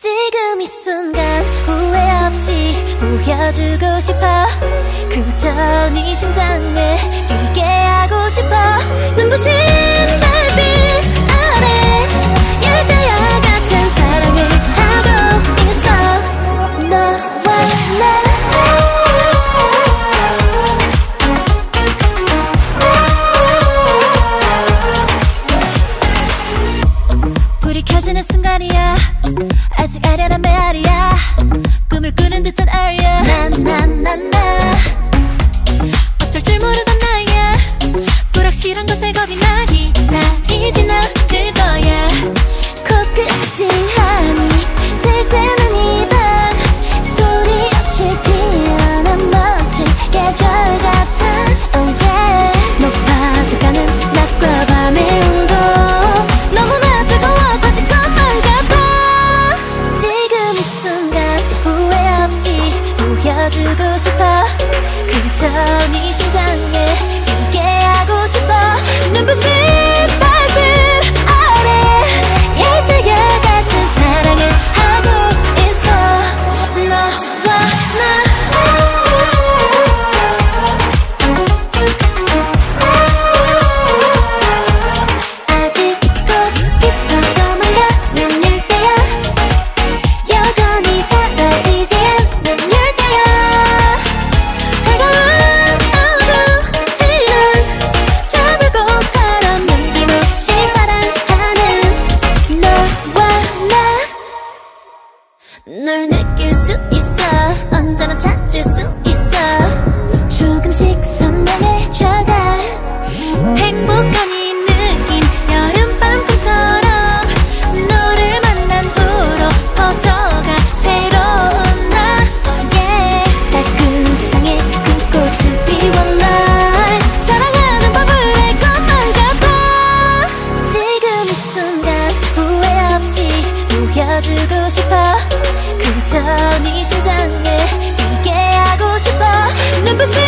지금 이 순간 후회 없이 보여주고 싶어. 그저 네 심장에 뛰게 하고 싶어. 눈부신 달빛 아래 열대야 같은 사랑을 하고 있어. 너와 나. 불이 켜지는 순간이야. 아직 아련한 메아리야. 꿈을 꾸는 듯한 알려 주고 싶어. 그 전이 심장에 안아주고 싶어. 그저 네 심장에 뛰게 하고 싶어. 눈부신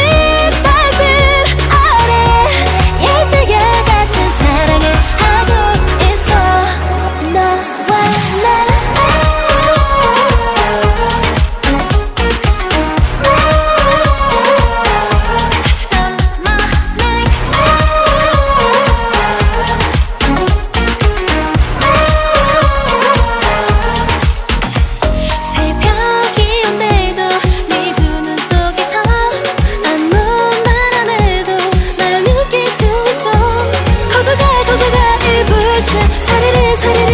されるされる。